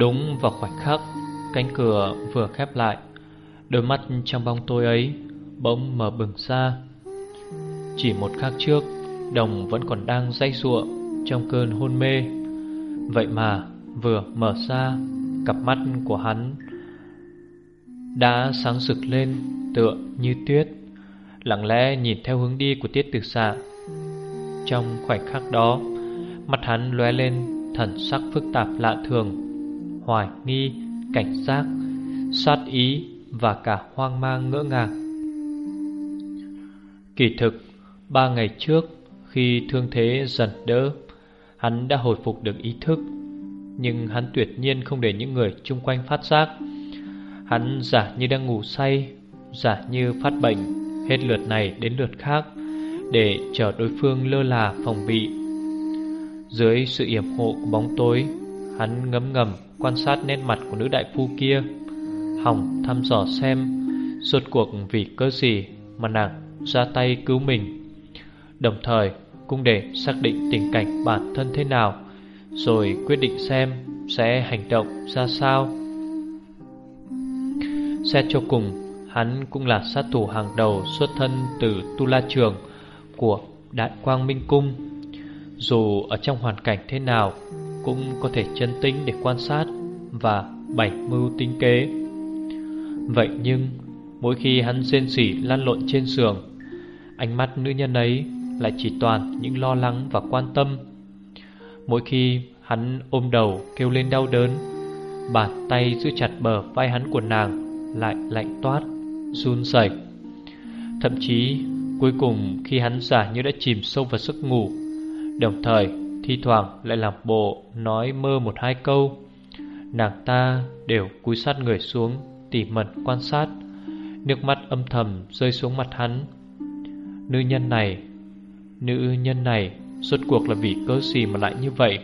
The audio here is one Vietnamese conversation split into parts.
Đúng vào khoảnh khắc, Cánh cửa vừa khép lại, Đôi mắt trong bóng tối ấy Bỗng mở bừng ra. Chỉ một khắc trước, Đồng vẫn còn đang dây ruộng Trong cơn hôn mê. Vậy mà vừa mở ra, Cặp mắt của hắn Đã sáng rực lên Tựa như tuyết, Lặng lẽ nhìn theo hướng đi của tiết tử xạ. Trong khoảnh khắc đó Mặt hắn lóe lên thần sắc phức tạp lạ thường hoài nghi, cảnh giác, sát ý và cả hoang mang ngỡ ngàng. Kỳ thực, ba ngày trước khi thương thế dần đỡ, hắn đã hồi phục được ý thức, nhưng hắn tuyệt nhiên không để những người chung quanh phát giác. Hắn giả như đang ngủ say, giả như phát bệnh, hết lượt này đến lượt khác, để chờ đối phương lơ là phòng bị. Dưới sự yểm hộ của bóng tối, hắn ngấm ngầm quan sát nét mặt của nữ đại phu kia. Hỏng thăm dò xem, Suốt cuộc vì cơ gì mà nàng ra tay cứu mình. Đồng thời cũng để xác định tình cảnh bản thân thế nào, Rồi quyết định xem sẽ hành động ra sao. Xét cho cùng, Hắn cũng là sát thủ hàng đầu xuất thân từ Tu La Trường của Đại Quang Minh Cung. Dù ở trong hoàn cảnh thế nào cũng có thể chân tính để quan sát và bảy mưu tính kế. Vậy nhưng, mỗi khi hắn rên rỉ lăn lộn trên giường, ánh mắt nữ nhân ấy lại chỉ toàn những lo lắng và quan tâm. Mỗi khi hắn ôm đầu kêu lên đau đớn, bàn tay giữ chặt bờ vai hắn của nàng lại lạnh toát, run rẩy. Thậm chí cuối cùng khi hắn giả như đã chìm sâu vào giấc ngủ, đồng thời thi thoảng lại làm bộ nói mơ một hai câu. Nàng ta đều cúi sát người xuống, Tỉ mẩn quan sát. Nước mắt âm thầm rơi xuống mặt hắn. Nữ nhân này, Nữ nhân này, Suốt cuộc là vì cớ gì mà lại như vậy?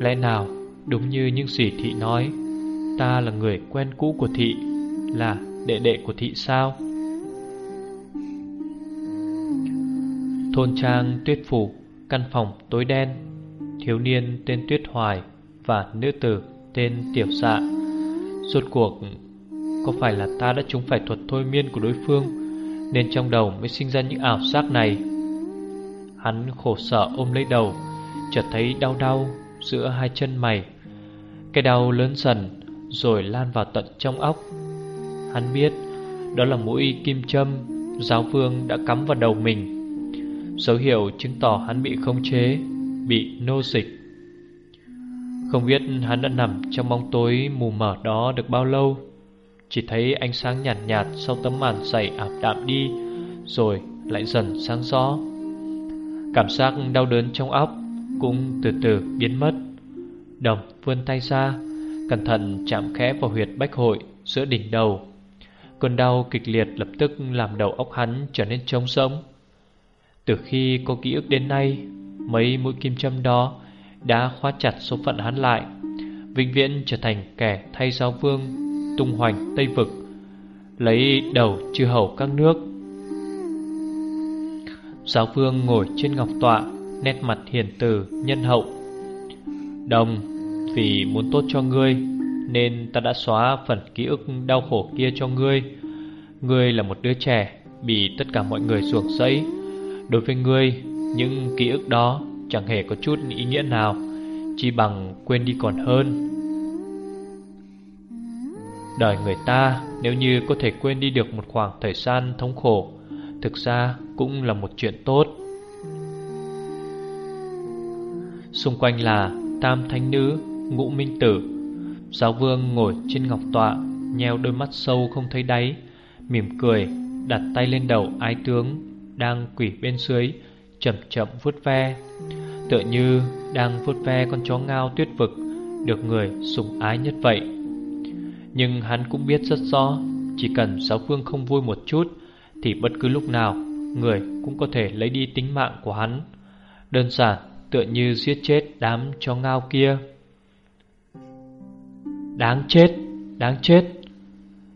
Lẽ nào Đúng như những gì thị nói, Ta là người quen cũ của thị, Là đệ đệ của thị sao? Thôn trang tuyết phủ Căn phòng tối đen, Thiếu niên tên Tuyết Hoài Và nữ tử tên Tiểu Dạ. Rốt cuộc, Có phải là ta đã trúng phải thuật thôi miên của đối phương, Nên trong đầu mới sinh ra những ảo giác này? Hắn khổ sở ôm lấy đầu, Chợt thấy đau đau Giữa hai chân mày. Cái đau lớn dần Rồi lan vào tận trong óc. Hắn biết Đó là mũi kim châm, Giáo vương đã cắm vào đầu mình. Dấu hiệu chứng tỏ hắn bị khống chế, Bị nô dịch. Không biết hắn đã nằm trong bóng tối mù mờ đó được bao lâu, Chỉ thấy ánh sáng nhạt nhạt sau tấm màn dày ảm đạm đi, Rồi lại dần sáng rõ. Cảm giác đau đớn trong óc cũng từ từ biến mất. Đồng vươn tay ra, Cẩn thận chạm khẽ vào huyệt bách hội giữa đỉnh đầu. Cơn đau kịch liệt lập tức làm đầu óc hắn trở nên trống rỗng. Từ khi có ký ức đến nay, Mấy mũi kim châm đó đã khóa chặt số phận hắn lại, Vĩnh viễn trở thành kẻ thay giáo vương, Tung hoành Tây Vực, Lấy đầu chư hầu các nước. Giáo vương ngồi trên ngọc tọa, Nét mặt hiền từ, nhân hậu. Đồng, Vì muốn tốt cho ngươi, Nên ta đã xóa phần ký ức đau khổ kia cho ngươi. Ngươi là một đứa trẻ, Bị tất cả mọi người ruồng rẫy. Đối với ngươi những ký ức đó chẳng hề có chút ý nghĩa nào Chỉ bằng quên đi còn hơn. Đời người ta nếu như có thể quên đi được một khoảng thời gian thống khổ Thực ra cũng là một chuyện tốt. Xung quanh là tam thánh nữ, ngũ minh tử. Giáo vương ngồi trên ngọc tọa Nheo đôi mắt sâu không thấy đáy Mỉm cười Đặt tay lên đầu ái tướng. Đang quỷ bên dưới chậm chậm vuốt ve. Tựa như đang vuốt ve con chó ngao tuyết vực Được người sủng ái nhất vậy. Nhưng hắn cũng biết rất rõ Chỉ cần giáo phương không vui một chút Thì bất cứ lúc nào Người cũng có thể lấy đi tính mạng của hắn. Đơn giản tựa như giết chết đám chó ngao kia. Đáng chết, đáng chết.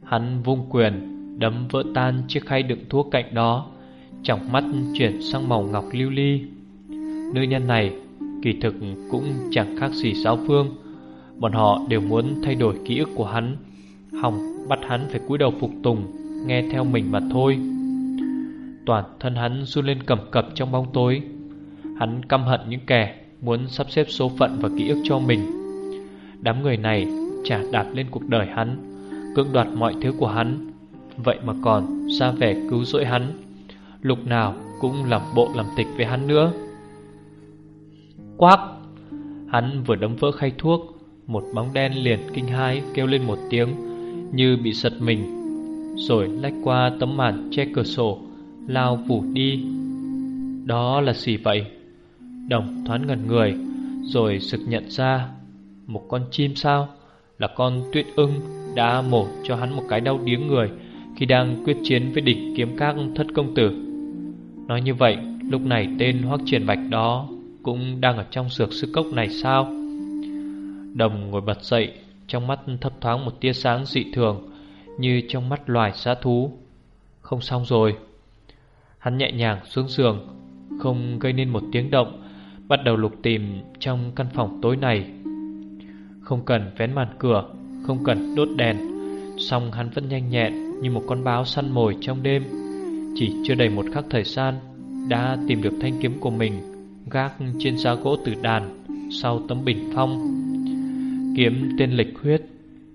Hắn vung quyền Đấm vỡ tan chiếc khay đựng thuốc cạnh đó. Trong mắt chuyển sang màu ngọc lưu ly. Nữ nhân này kỳ thực cũng chẳng khác gì giáo phương Bọn họ đều muốn thay đổi ký ức của hắn, Hòng bắt hắn phải cúi đầu phục tùng, Nghe theo mình mà thôi. Toàn thân hắn run lên cầm cập trong bóng tối. Hắn căm hận những kẻ Muốn sắp xếp số phận và ký ức cho mình. Đám người này trả đạp lên cuộc đời hắn, Cưỡng đoạt mọi thứ của hắn. Vậy mà còn ra vẻ cứu rỗi hắn. Lúc nào cũng làm bộ làm tịch với hắn nữa. Quác Hắn vừa đấm vỡ khay thuốc, Một bóng đen liền kinh hãi kêu lên một tiếng, Như bị giật mình, Rồi lách qua tấm màn che cửa sổ, Lao phủ đi. Đó là gì vậy? Đồng thoáng ngẩn người, Rồi sực nhận ra Một con chim sao? Là con tuyết ưng đã mổ cho hắn một cái đau điếng người Khi đang quyết chiến với địch kiếm các thất công tử. Nói như vậy, Lúc này tên hoắc triển bạch đó Cũng đang ở trong sược sư cốc này sao? Đồng ngồi bật dậy, Trong mắt thấp thoáng một tia sáng dị thường, Như trong mắt loài giá thú. Không xong rồi. Hắn nhẹ nhàng xuống giường, Không gây nên một tiếng động, Bắt đầu lục tìm trong căn phòng tối này. Không cần vén màn cửa, Không cần đốt đèn, song hắn vẫn nhanh nhẹn Như một con báo săn mồi trong đêm. Chỉ chưa đầy một khắc thời gian Đã tìm được thanh kiếm của mình Gác trên giá gỗ tử đàn Sau tấm bình phong. Kiếm tên lịch huyết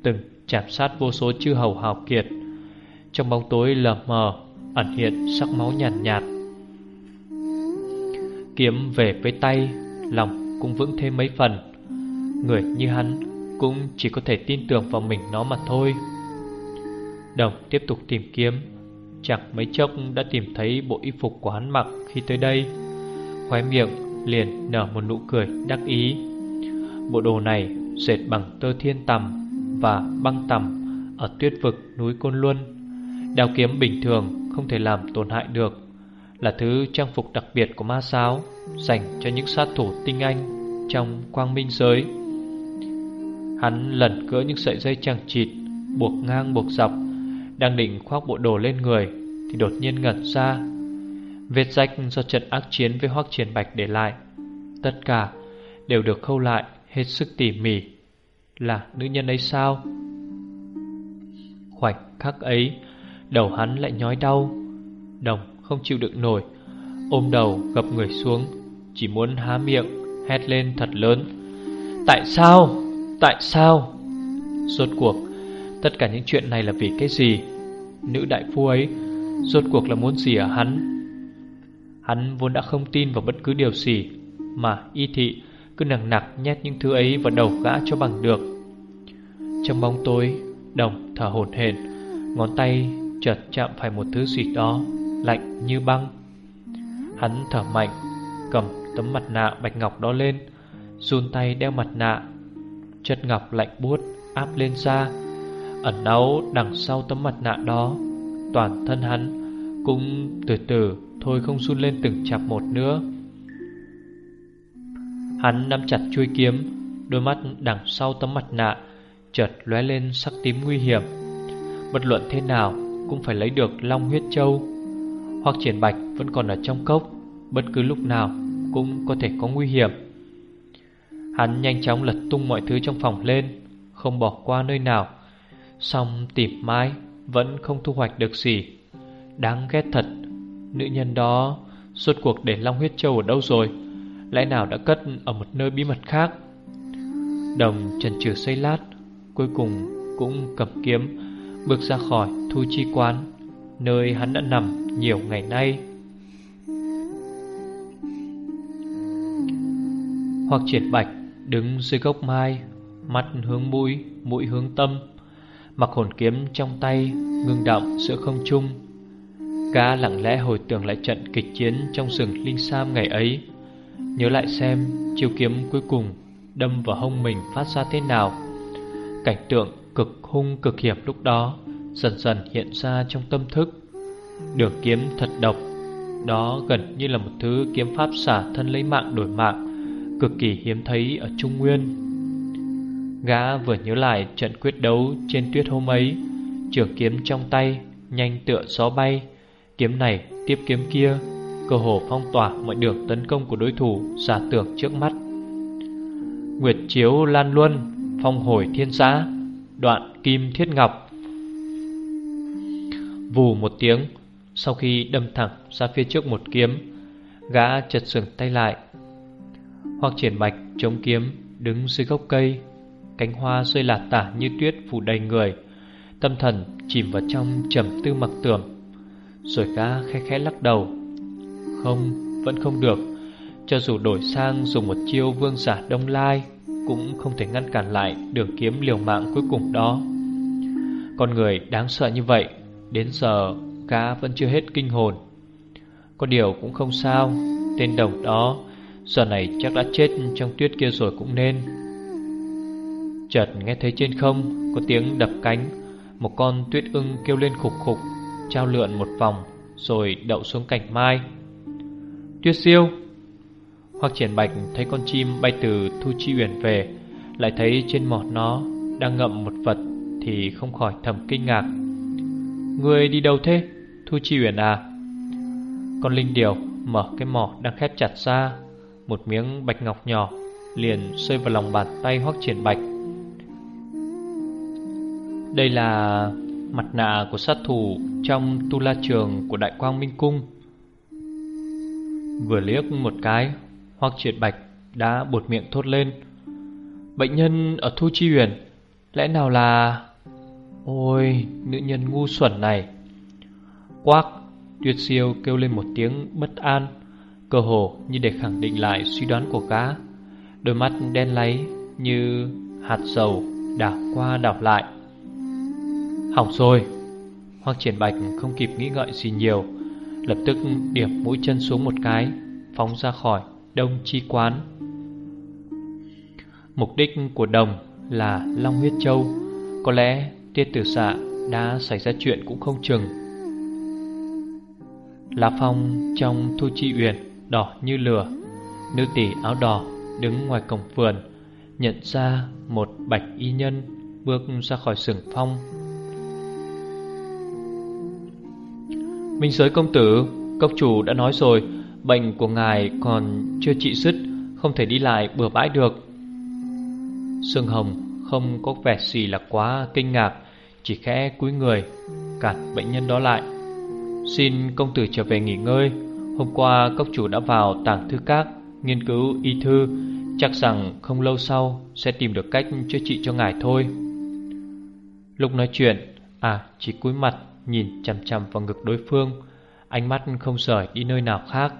Từng chạm sát vô số chư hầu hào kiệt. Trong bóng tối lờ mờ Ẩn hiện sắc máu nhàn nhạt, nhạt Kiếm về với tay Lòng cũng vững thêm mấy phần. Người như hắn Cũng chỉ có thể tin tưởng vào mình nó mà thôi. Đồng tiếp tục tìm kiếm. Chẳng mấy chốc đã tìm thấy bộ y phục của hắn mặc khi tới đây. Khóe miệng liền nở một nụ cười đắc ý. Bộ đồ này dệt bằng tơ thiên tầm và băng tầm Ở tuyết vực núi Côn Luân. Đao kiếm bình thường không thể làm tổn hại được là thứ trang phục đặc biệt của ma sáo dành cho những sát thủ tinh anh trong quang minh giới. Hắn lần cỡ những sợi dây chằng chịt buộc ngang buộc dọc, đang định khoác bộ đồ lên người thì đột nhiên ngẩn ra. Vết rách do trận ác chiến với Hoắc Triển Bạch để lại, tất cả đều được khâu lại hết sức tỉ mỉ. Là nữ nhân ấy sao? Khoảnh khắc ấy, đầu hắn lại nhói đau. Đồng không chịu đựng nổi Ôm đầu gập người xuống Chỉ muốn há miệng Hét lên thật lớn Tại sao? Tại sao? Rốt cuộc Tất cả những chuyện này là vì cái gì? Nữ đại phu ấy Rốt cuộc là muốn gì ở hắn? Hắn vốn đã không tin vào bất cứ điều gì Mà y thị cứ nặng nặc nhét những thứ ấy vào đầu gã cho bằng được Trong bóng tối Đồng thở hổn hển Ngón tay chợt chạm phải một thứ gì đó lạnh như băng. Hắn thở mạnh, cầm tấm mặt nạ bạch ngọc đó lên, run tay đeo mặt nạ. Chất ngọc lạnh buốt áp lên da, ẩn náu đằng sau tấm mặt nạ đó. Toàn thân hắn cũng từ từ thôi không run lên từng chạp một nữa. Hắn nắm chặt chuôi kiếm, đôi mắt đằng sau tấm mặt nạ chợt lóe lên sắc tím nguy hiểm. Bất luận thế nào cũng phải lấy được Long huyết châu hoặc triển bạch vẫn còn ở trong cốc Bất cứ lúc nào cũng có thể có nguy hiểm Hắn nhanh chóng lật tung mọi thứ trong phòng lên Không bỏ qua nơi nào Xong tìm mãi Vẫn không thu hoạch được gì. Đáng ghét thật Nữ nhân đó Suốt cuộc để Long huyết châu ở đâu rồi? Lẽ nào đã cất ở một nơi bí mật khác? Đồng trần trừ xây lát Cuối cùng cũng cầm kiếm Bước ra khỏi thu chi quán Nơi hắn đã nằm nhiều ngày nay. Hoặc triển bạch đứng dưới gốc mai Mắt hướng mũi, mũi hướng tâm. Mặc hồn kiếm trong tay, Ngưng động giữa không trung. Cá lặng lẽ hồi tưởng lại trận kịch chiến trong rừng Linh Sam ngày ấy. Nhớ lại xem, chiêu kiếm cuối cùng đâm vào hông mình phát ra thế nào. Cảnh tượng cực hung cực hiểm lúc đó Dần dần hiện ra trong tâm thức. Đường kiếm thật độc, Đó gần như là một thứ kiếm pháp xả thân lấy mạng đổi mạng, Cực kỳ hiếm thấy ở Trung Nguyên. Gã vừa nhớ lại trận quyết đấu trên tuyết hôm ấy. Trường kiếm trong tay, Nhanh tựa gió bay. Kiếm này tiếp kiếm kia, Cơ hồ phong tỏa mọi đường tấn công của đối thủ Giả tưởng trước mắt. Nguyệt chiếu lan luân, Phong hồi thiên giã, Đoạn kim thiết ngọc. Vù một tiếng, Sau khi đâm thẳng ra phía trước một kiếm, Gã chật sừng tay lại. Hoặc triển bạch chống kiếm, Đứng dưới gốc cây. Cánh hoa rơi lạt tả như tuyết phủ đầy người. Tâm thần chìm vào trong trầm tư mặc tưởng Rồi gã khẽ khẽ lắc đầu. Không, vẫn không được. Cho dù đổi sang dùng một chiêu vương giả đông lai Cũng không thể ngăn cản lại đường kiếm liều mạng cuối cùng đó. Con người đáng sợ như vậy Đến giờ gã vẫn chưa hết kinh hồn. Có điều cũng không sao Tên đồng đó Giờ này chắc đã chết trong tuyết kia rồi cũng nên. Chợt nghe thấy trên không Có tiếng đập cánh. Một con tuyết ưng kêu lên khục khục, Trao lượn một vòng, Rồi đậu xuống cành mai. Tuyết siêu! Hoặc triển bạch thấy con chim bay từ Thu Chi Uyển về, Lại thấy trên mọt nó Đang ngậm một vật Thì không khỏi thầm kinh ngạc. Người đi đâu thế, Thu Chi Uyển à? Con linh điều mở cái mỏ đang khép chặt ra, Một miếng bạch ngọc nhỏ Liền rơi vào lòng bàn tay hoắc triển bạch. Đây là mặt nạ của sát thủ Trong tu la trường của Đại Quang Minh Cung. Vừa liếc một cái, hoắc triệt bạch đã buột miệng thốt lên. Bệnh nhân ở Thu Chi Huyền Lẽ nào là, Ôi, nữ nhân ngu xuẩn này? Quác tuyệt siêu kêu lên một tiếng bất an, Cơ hồ như để khẳng định lại suy đoán của gã Đôi mắt đen láy như hạt dầu đảo qua đảo lại. Hỏng rồi. Hoặc triển bạch không kịp nghĩ ngợi gì nhiều, Lập tức điểm mũi chân xuống một cái, Phóng ra khỏi đông chi quán. Mục đích của đồng là Long Huyết Châu. Có lẽ tiết tử xạ đã xảy ra chuyện cũng không chừng. Lá phong trong thu chi uyển đỏ như lửa, Nữ tỷ áo đỏ đứng ngoài cổng vườn, Nhận ra một bạch y nhân bước ra khỏi sừng phong. Minh giới công tử, Cốc chủ đã nói rồi, Bệnh của ngài còn chưa trị dứt, Không thể đi lại bừa bãi được. Sương Hồng không có vẻ gì là quá kinh ngạc, Chỉ khẽ cúi người, Cản bệnh nhân đó lại. Xin công tử trở về nghỉ ngơi, Hôm qua cốc chủ đã vào tàng thư các Nghiên cứu y thư, Chắc rằng không lâu sau Sẽ tìm được cách chữa trị cho ngài thôi. Lúc nói chuyện À chỉ cúi mặt Nhìn chằm chằm vào ngực đối phương, Ánh mắt không rời đi nơi nào khác.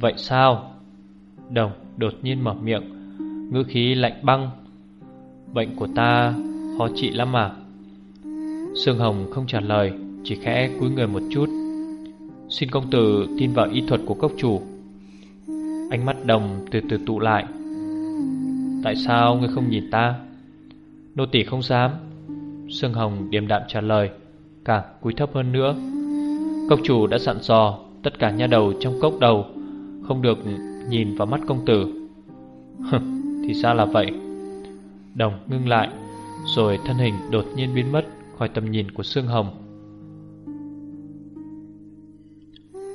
Vậy sao? Đồng đột nhiên mở miệng, Ngữ khí lạnh băng. Bệnh của ta khó trị lắm mà Sương Hồng không trả lời, Chỉ khẽ cúi người một chút. Xin công tử tin vào y thuật của cốc chủ. Ánh mắt đồng từ từ tụ lại. Tại sao ngươi không nhìn ta? Nô tỳ không dám. Sương Hồng điềm đạm trả lời. Càng cúi thấp hơn nữa. Cốc chủ đã sẵn dò Tất cả nha đầu trong cốc đầu Không được nhìn vào mắt công tử. Thì sao là vậy. Đồng ngưng lại Rồi thân hình đột nhiên biến mất Khỏi tầm nhìn của Sương Hồng.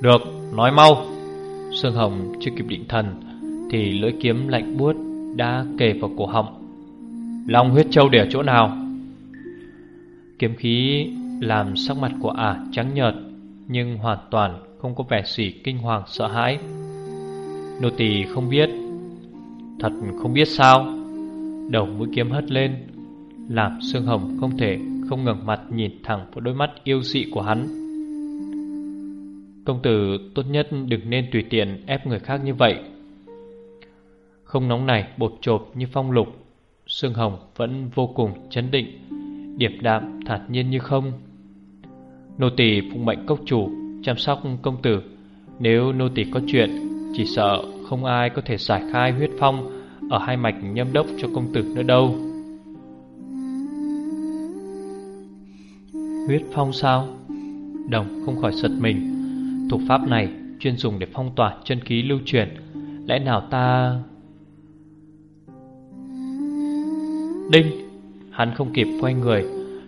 Được, nói mau. Sương Hồng chưa kịp định thần Thì lưỡi kiếm lạnh buốt Đã kề vào cổ họng. Long huyết châu để ở chỗ nào? Kiếm khí làm sắc mặt của ả trắng nhợt, Nhưng hoàn toàn không có vẻ gì kinh hoàng sợ hãi. Nô tỳ không biết, Thật không biết sao. Đầu mũi kiếm hất lên Làm Sương Hồng không thể không ngẩng mặt nhìn thẳng vào đôi mắt yêu dị của hắn. Công tử tốt nhất đừng nên tùy tiện ép người khác như vậy. Không nóng này bột chộp như phong lục, Sương Hồng vẫn vô cùng chấn định. Điệp đạm thản nhiên như không. Nô tỳ phụng mệnh cốc chủ, Chăm sóc công tử. Nếu nô tỳ có chuyện, Chỉ sợ không ai có thể giải khai huyết phong Ở hai mạch nhâm đốc cho công tử nữa đâu. Huyết phong sao? Đồng không khỏi giật mình. Thủ pháp này chuyên dùng để phong tỏa chân khí lưu truyền. Lẽ nào ta... Đinh! Hắn không kịp quay người,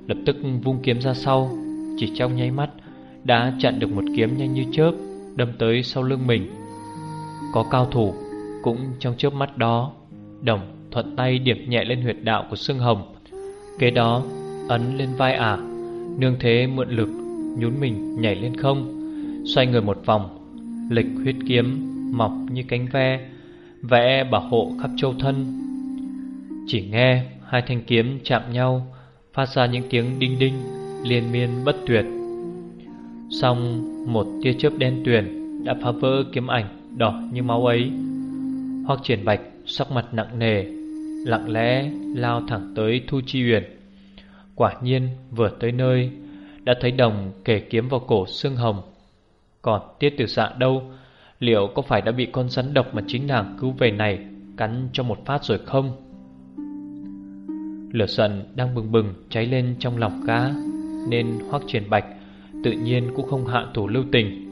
Lập tức vung kiếm ra sau, Chỉ trong nháy mắt Đã chặn được một kiếm nhanh như chớp, Đâm tới sau lưng mình. Có cao thủ Cũng trong chớp mắt đó, Đồng thuận tay điểm nhẹ lên huyệt đạo của Sương hồng, Kế đó ấn lên vai ả, Nương thế mượn lực Nhún mình nhảy lên không, Xoay người một vòng, Lịch huyết kiếm mọc như cánh ve, Vẽ bảo hộ khắp châu thân. Chỉ nghe hai thanh kiếm chạm nhau, Phát ra những tiếng đinh đinh, Liên miên bất tuyệt. Xong, một tia chớp đen tuyền Đã phá vỡ kiếm ảnh đỏ như máu ấy. Hoặc triển bạch sắc mặt nặng nề, Lặng lẽ lao thẳng tới Thu Chi uyển. Quả nhiên, vừa tới nơi, Đã thấy đồng kề kiếm vào cổ xương hồng. Còn tiết tử dạ đâu? Liệu có phải đã bị con rắn độc mà chính nàng cứu về này Cắn cho một phát rồi không? Lửa giận đang bừng bừng cháy lên trong lòng gã Nên hoắc triển bạch Tự nhiên cũng không hạ thủ lưu tình.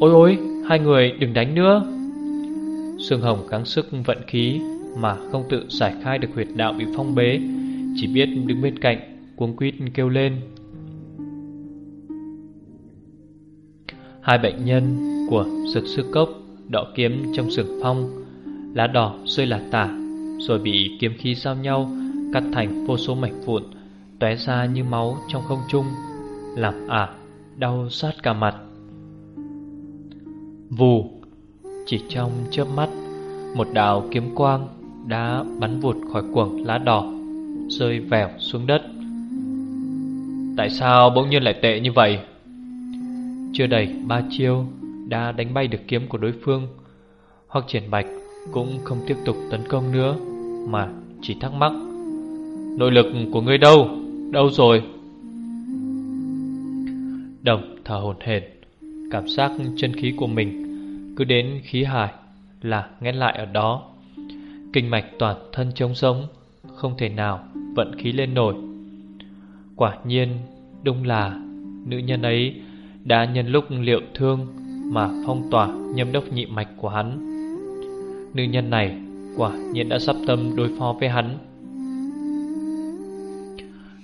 Ôi ôi, Hai người đừng đánh nữa. Sương Hồng gắng sức vận khí Mà không tự giải khai được huyệt đạo bị phong bế, Chỉ biết đứng bên cạnh Cuống quýt kêu lên. Hai bệnh nhân của sực sư cốc Đọ kiếm trong sừng phong, Lá đỏ rơi là tả, Rồi bị kiếm khí giao nhau Cắt thành vô số mảnh vụn, tóe ra như máu trong không trung, Làm ả, đau sát cả mặt. Vù, Chỉ trong chớp mắt, Một đạo kiếm quang Đã bắn vụt khỏi cuồng lá đỏ, Rơi vèo xuống đất. Tại sao bỗng nhiên lại tệ như vậy? Chưa đầy ba chiêu Đã đánh bay được kiếm của đối phương. Hoặc triển bạch Cũng không tiếp tục tấn công nữa, Mà chỉ thắc mắc Nội lực của ngươi đâu? Đâu rồi? Đồng, thở hổn hển. Cảm giác chân khí của mình Cứ đến khí hải Là nghét lại ở đó. Kinh mạch toàn thân trống sống Không thể nào vận khí lên nổi. Quả nhiên, Đúng là Nữ nhân ấy đã nhân lúc liệu thương Mà phong tỏa nhâm đốc nhị mạch của hắn. Nữ nhân này Quả nhiên đã sắp tâm đối phó với hắn.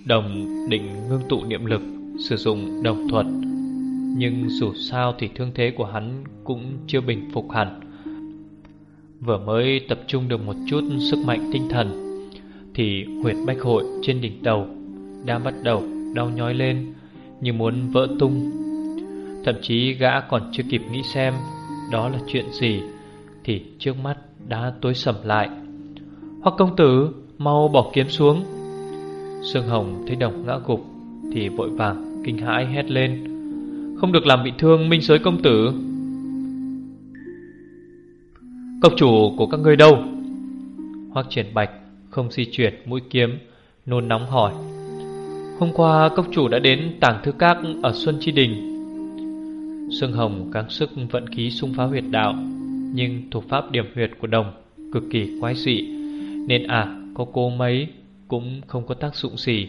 Đồng định ngưng tụ niệm lực, Sử dụng đồng thuật. Nhưng dù sao thì thương thế của hắn Cũng chưa bình phục hẳn. Vừa mới tập trung được một chút sức mạnh tinh thần, Thì huyệt bách hội trên đỉnh đầu Đã bắt đầu đau nhói lên Như muốn vỡ tung. Thậm chí gã còn chưa kịp nghĩ xem Đó là chuyện gì Thì trước mắt đã tối sầm lại. Hoặc công tử, Mau bỏ kiếm xuống. Sương Hồng thấy đồng ngã gục Thì vội vàng kinh hãi hét lên. Không được làm bị thương, minh Sới công tử. Cốc chủ của các ngươi đâu? Hoác triển bạch Không di chuyển mũi kiếm, Nôn nóng hỏi. Hôm qua cốc chủ đã đến tảng thư các Ở Xuân Chi Đình. Sương Hồng cáng sức vận khí xung phá huyệt đạo, Nhưng thủ pháp điểm huyệt của đồng Cực kỳ quái dị, Nên à có cô mấy cũng không có tác dụng gì.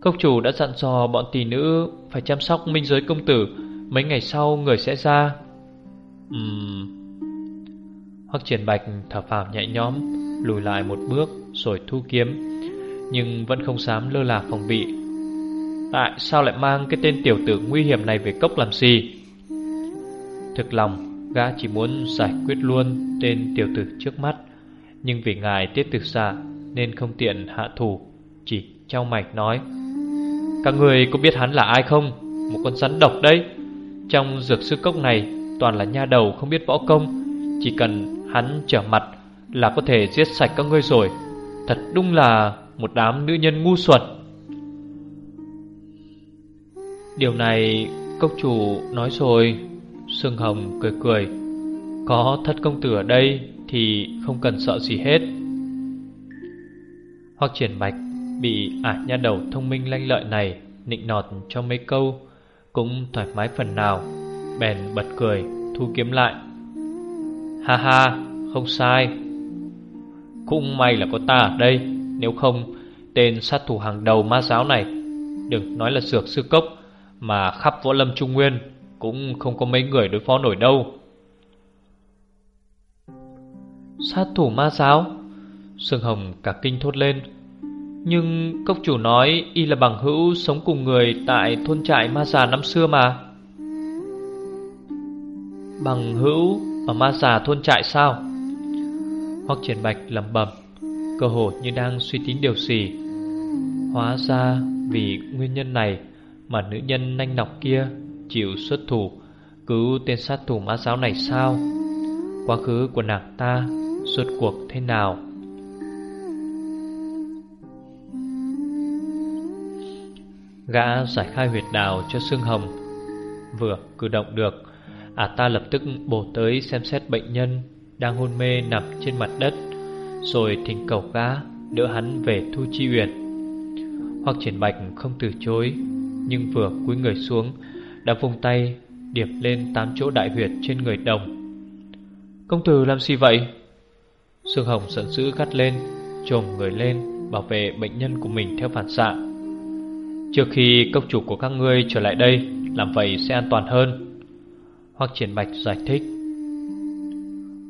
Cốc chủ đã dặn dò bọn tỷ nữ phải chăm sóc minh giới công tử, mấy ngày sau người sẽ ra. Ừm. Hoắc Triển Bạch thở phào nhẹ nhõm, lùi lại một bước rồi thu kiếm, nhưng vẫn không dám lơ là phòng bị. Tại sao lại mang cái tên tiểu tử nguy hiểm này về cốc làm gì? Thực lòng, gã chỉ muốn giải quyết luôn tên tiểu tử trước mắt, nhưng vì ngài tiết tử xa nên không tiện hạ thủ, Chỉ trao mạch nói. Các người có biết hắn là ai không? Một con rắn độc đấy. Trong dược sư cốc này, Toàn là nha đầu không biết võ công. Chỉ cần hắn trở mặt Là có thể giết sạch các ngươi rồi. Thật đúng là một đám nữ nhân ngu xuẩn. Điều này cốc chủ nói rồi, Sương Hồng cười cười. Có thất công tử ở đây Thì không cần sợ gì hết hoặc triển bạch Bị ả nha đầu thông minh lanh lợi này nịnh nọt cho mấy câu, Cũng thoải mái phần nào, Bèn bật cười, thu kiếm lại. Ha ha, không sai. Cũng may là có ta ở đây, Nếu không, Tên sát thủ hàng đầu ma giáo này, Đừng nói là sược sư cốc, Mà khắp võ lâm trung nguyên Cũng không có mấy người đối phó nổi đâu. Sát thủ ma giáo? Sương Hồng cả kinh thốt lên. Nhưng cốc chủ nói Y là bằng hữu sống cùng người Tại thôn trại ma già năm xưa mà. Bằng hữu Ở ma già thôn trại sao? Hoặc triển bạch lẩm bẩm, Cơ hồ như đang suy tính điều gì Hóa ra vì nguyên nhân này Mà nữ nhân nanh nọc kia Chịu xuất thủ Cứu tên sát thủ ma giáo này sao? Quá khứ của nàng ta Suốt cuộc thế nào? Gã giải khai huyệt đào cho xương hồng. Vừa cử động được, Ả ta lập tức bổ tới xem xét bệnh nhân Đang hôn mê nằm trên mặt đất, Rồi thỉnh cầu gã Đỡ hắn về thu chi uyển. Hoặc triển bạch không từ chối, Nhưng vừa cúi người xuống, Đã vùng tay Điệp lên tám chỗ đại huyệt trên người đồng. Công tử làm gì vậy? Sương Hồng giận dữ gắt lên, Trồm người lên Bảo vệ bệnh nhân của mình theo phản xạ. Trước khi cốc chủ của các ngươi trở lại đây, Làm vậy sẽ an toàn hơn. Hoặc triển bạch giải thích.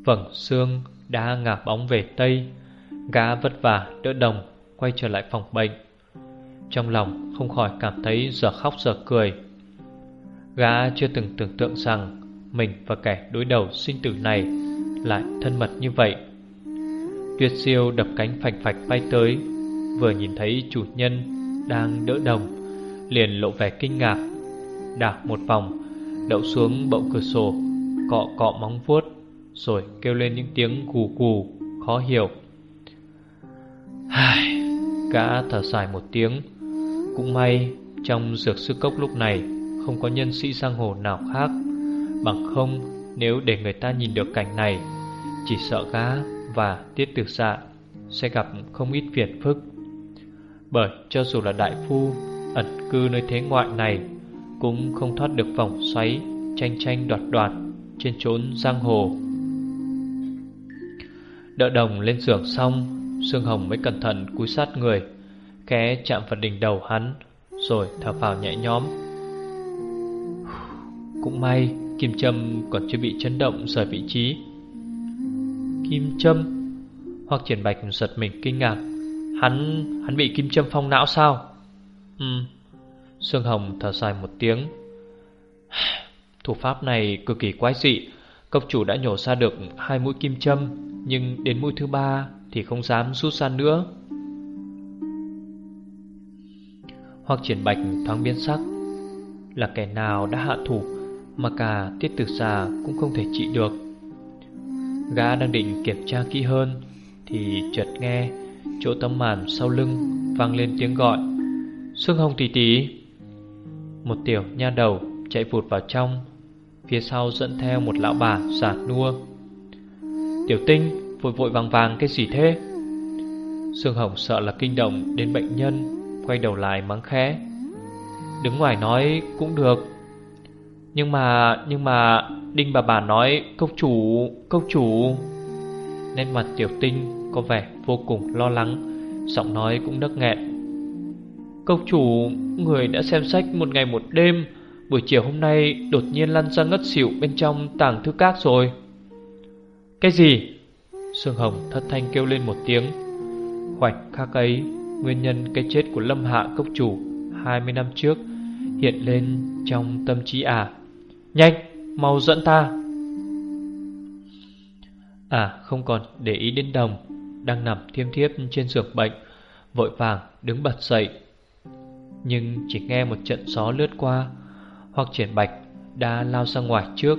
Vầng xương đã ngả bóng về Tây, Gã vất vả đỡ đồng Quay trở lại phòng bệnh. Trong lòng không khỏi cảm thấy giờ khóc giờ cười. Gã chưa từng tưởng tượng rằng Mình và kẻ đối đầu sinh tử này Lại thân mật như vậy. Tuyệt siêu đập cánh phành phạch bay tới, Vừa nhìn thấy chủ nhân đang đỡ đồng Liền lộ vẻ kinh ngạc. Đạp một vòng Đậu xuống bậu cửa sổ Cọ cọ móng vuốt Rồi kêu lên những tiếng gù gù Khó hiểu. Hài, Gã thở dài một tiếng. Cũng may Trong dược sư cốc lúc này Không có nhân sĩ sang hồ nào khác. Bằng không nếu để người ta nhìn được cảnh này Chỉ sợ gã và tiết tử dạ Sẽ gặp không ít phiền phức. Bởi cho dù là đại phu, Ẩn cư nơi thế ngoại này, Cũng không thoát được vòng xoáy, Tranh tranh đoạt đoạt Trên chốn giang hồ. Đỡ đồng lên giường xong, Sương Hồng mới cẩn thận cúi sát người, Khẽ chạm vào đỉnh đầu hắn, Rồi thở phào nhẹ nhõm. Cũng may, Kim châm còn chưa bị chấn động rời vị trí. Kim châm? Hoặc triển bạch giật mình kinh ngạc. Hắn hắn bị kim châm phong não sao? Ừ. Sương Hồng thở dài một tiếng. Thủ pháp này cực kỳ quái dị. Cốc chủ đã nhổ ra được hai mũi kim châm, Nhưng đến mũi thứ ba Thì không dám rút ra nữa. Hoặc triển bạch thoáng biến sắc. Là kẻ nào đã hạ thủ Mà cả tiết tử xà cũng không thể trị được? Gã đang định kiểm tra kỹ hơn Thì chợt nghe. Chỗ tấm màn sau lưng Vang lên tiếng gọi. Sương hồng tỷ tỷ Một tiểu nha đầu chạy vụt vào trong Phía sau dẫn theo một lão bà giả nua. Tiểu tinh vội vội vàng vàng cái gì thế? Sương hồng sợ là kinh động đến bệnh nhân Quay đầu lại mắng khẽ. Đứng ngoài nói cũng được. Nhưng mà, nhưng mà Đinh bà bà nói công chủ, công chủ. Nét mặt tiểu tinh có vẻ vô cùng lo lắng. Giọng nói cũng nấc nghẹn. Cốc chủ, người đã xem sách một ngày một đêm. Buổi chiều hôm nay đột nhiên lăn ra ngất xỉu bên trong tàng thư cát rồi. Cái gì? Sương Hồng thất thanh kêu lên một tiếng. Khoảnh khắc ấy Nguyên nhân cái chết của Lâm Hạ Cốc Chủ 20 năm trước Hiện lên trong tâm trí à Nhanh mau dẫn ta. À không còn để ý đến đồng. Đang nằm thiêm thiếp trên giường bệnh, Vội vàng đứng bật dậy. Nhưng chỉ nghe một trận gió lướt qua Hoặc triển bạch đã lao ra ngoài trước,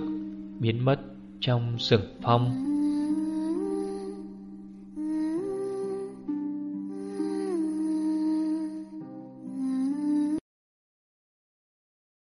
Biến mất trong rừng phong.